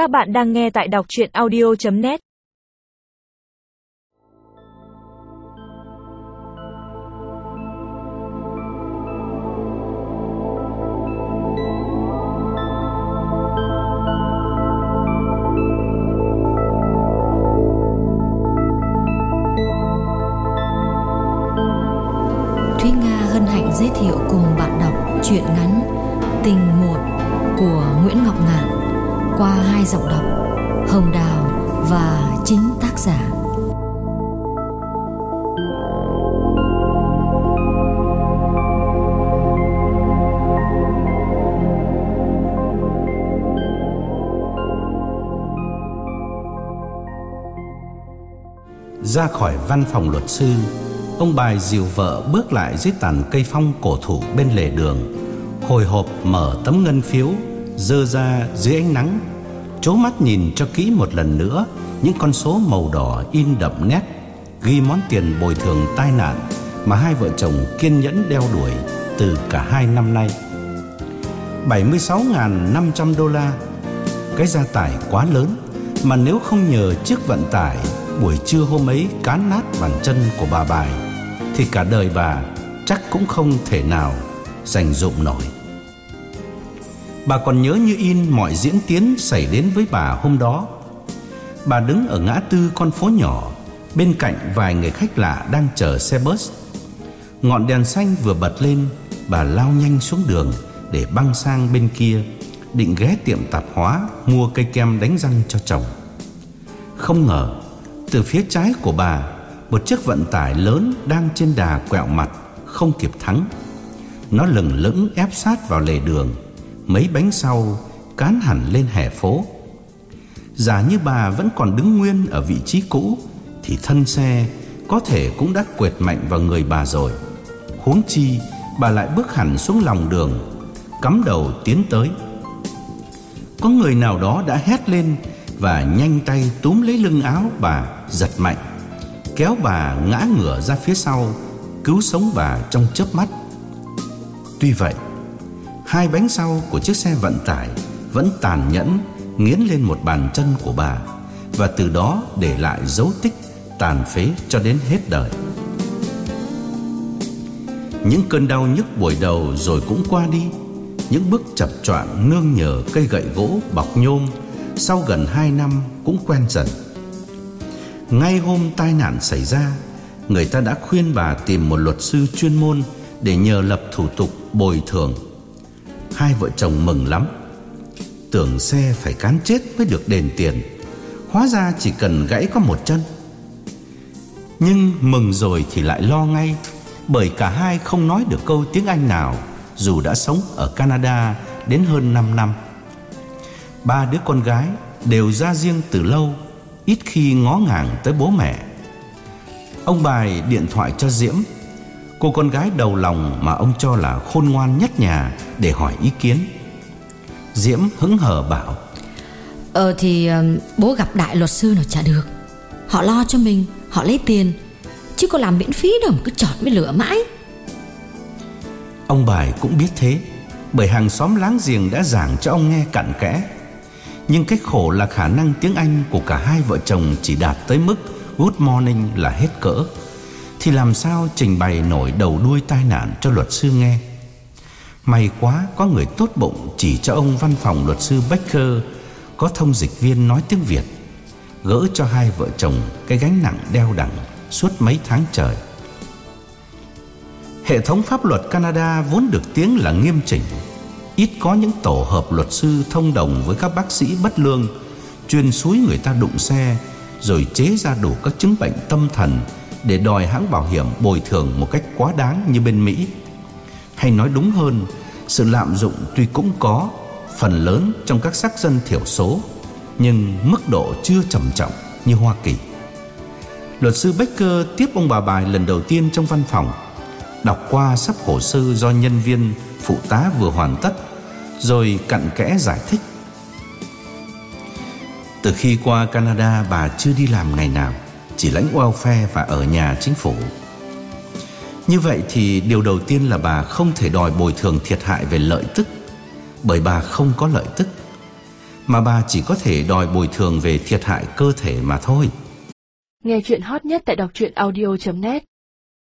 Các bạn đang nghe tại đọc chuyện audio.net Thúy Nga hân hạnh giới thiệu cùng bạn đọc truyện ngắn Tình muộn của Nguyễn Ngọc Ngà qua hai giọng đọc, Hồng Đào và chính tác giả. Ra khỏi văn phòng luật sư, Ông bài dìu vợ bước lại dưới tàn cây phong cổ thụ bên lề đường, Hồi hộp mở tấm ngân phiếu, Dơ ra dưới ánh nắng Chố mắt nhìn cho kỹ một lần nữa, Những con số màu đỏ in đậm nét Ghi món tiền bồi thường tai nạn Mà hai vợ chồng kiên nhẫn đeo đuổi Từ cả hai năm nay. 76.500 đô la. Cái gia tải quá lớn Mà nếu không nhờ chiếc vận tải Buổi trưa hôm ấy cán nát bàn chân của bà bài, Thì cả đời bà chắc cũng không thể nào dành dụng nổi. Bà còn nhớ như in mọi diễn tiến xảy đến với bà hôm đó. Bà đứng ở ngã tư con phố nhỏ, Bên cạnh vài người khách lạ đang chờ xe bus. Ngọn đèn xanh vừa bật lên, Bà lao nhanh xuống đường để băng sang bên kia, Định ghé tiệm tạp hóa mua cây kem đánh răng cho chồng. Không ngờ, từ phía trái của bà, Một chiếc vận tải lớn đang trên đà quẹo mặt, Không kịp thắng. Nó lừng lững ép sát vào lề đường. Mấy bánh sau cán hẳn lên hè phố. Giả như bà vẫn còn đứng nguyên ở vị trí cũ, Thì thân xe có thể cũng đã quệt mạnh vào người bà rồi. Huống chi, bà lại bước hẳn xuống lòng đường, Cắm đầu tiến tới. Có người nào đó đã hét lên Và nhanh tay túm lấy lưng áo bà, giật mạnh, Kéo bà ngã ngửa ra phía sau, Cứu sống bà trong chớp mắt. Tuy vậy Hai bánh sau của chiếc xe vận tải Vẫn tàn nhẫn, Nghiến lên một bàn chân của bà, Và từ đó để lại dấu tích Tàn phế cho đến hết đời. Những cơn đau nhức buổi đầu rồi cũng qua đi. Những bước chập choạng nương nhờ cây gậy gỗ bọc nhôm Sau gần hai năm cũng quen dần. Ngay hôm tai nạn xảy ra, Người ta đã khuyên bà tìm một luật sư chuyên môn Để nhờ lập thủ tục bồi thường. Hai vợ chồng mừng lắm. Tưởng xe phải cán chết mới được đền tiền. Hóa ra chỉ cần gãy có một chân. Nhưng mừng rồi thì lại lo ngay Bởi cả hai không nói được câu tiếng Anh nào Dù đã sống ở Canada đến hơn 5 năm. Ba đứa con gái đều ra riêng từ lâu ít khi ngó ngàng tới bố mẹ. Ông bài điện thoại cho Diễm, cô con gái đầu lòng mà ông cho là khôn ngoan nhất nhà để hỏi ý kiến. Diễm hứng hờ bảo: Ờ thì bố gặp đại luật sư nào chả được. Họ lo cho mình, họ lấy tiền, chứ có làm miễn phí đâu mà cứ chọn với lửa mãi. Ông bài cũng biết thế, bởi hàng xóm láng giềng đã giảng cho ông nghe cặn kẽ nhưng cái khổ là khả năng tiếng Anh của cả hai vợ chồng chỉ đạt tới mức Good morning là hết cỡ thì làm sao trình bày nổi đầu đuôi tai nạn cho luật sư nghe? May quá có người tốt bụng chỉ cho ông văn phòng luật sư Becker, Có thông dịch viên nói tiếng Việt, Gỡ cho hai vợ chồng cái gánh nặng đeo đẳng suốt mấy tháng trời. Hệ thống pháp luật Canada vốn được tiếng là nghiêm chỉnh, Ít có những tổ hợp luật sư thông đồng với các bác sĩ bất lương, Chuyên suối người ta đụng xe, Rồi chế ra đủ các chứng bệnh tâm thần để đòi hãng bảo hiểm bồi thường một cách quá đáng như bên Mỹ. Hay nói đúng hơn Sự lạm dụng tuy cũng có Phần lớn trong các sắc dân thiểu số Nhưng mức độ chưa trầm trọng như Hoa Kỳ. Luật sư Baker tiếp ông bà bài lần đầu tiên trong văn phòng Đọc qua sắp hồ sơ do nhân viên phụ tá vừa hoàn tất rồi cặn kẽ giải thích. Từ khi qua Canada bà chưa đi làm ngày nào, chỉ lãnh welfare và ở nhà chính phủ. Như vậy thì điều đầu tiên là bà không thể đòi bồi thường thiệt hại về lợi tức, bởi bà không có lợi tức. mà bà chỉ có thể đòi bồi thường về thiệt hại cơ thể mà thôi. Nghe chuyện hot nhất tại đọc truyện audio.net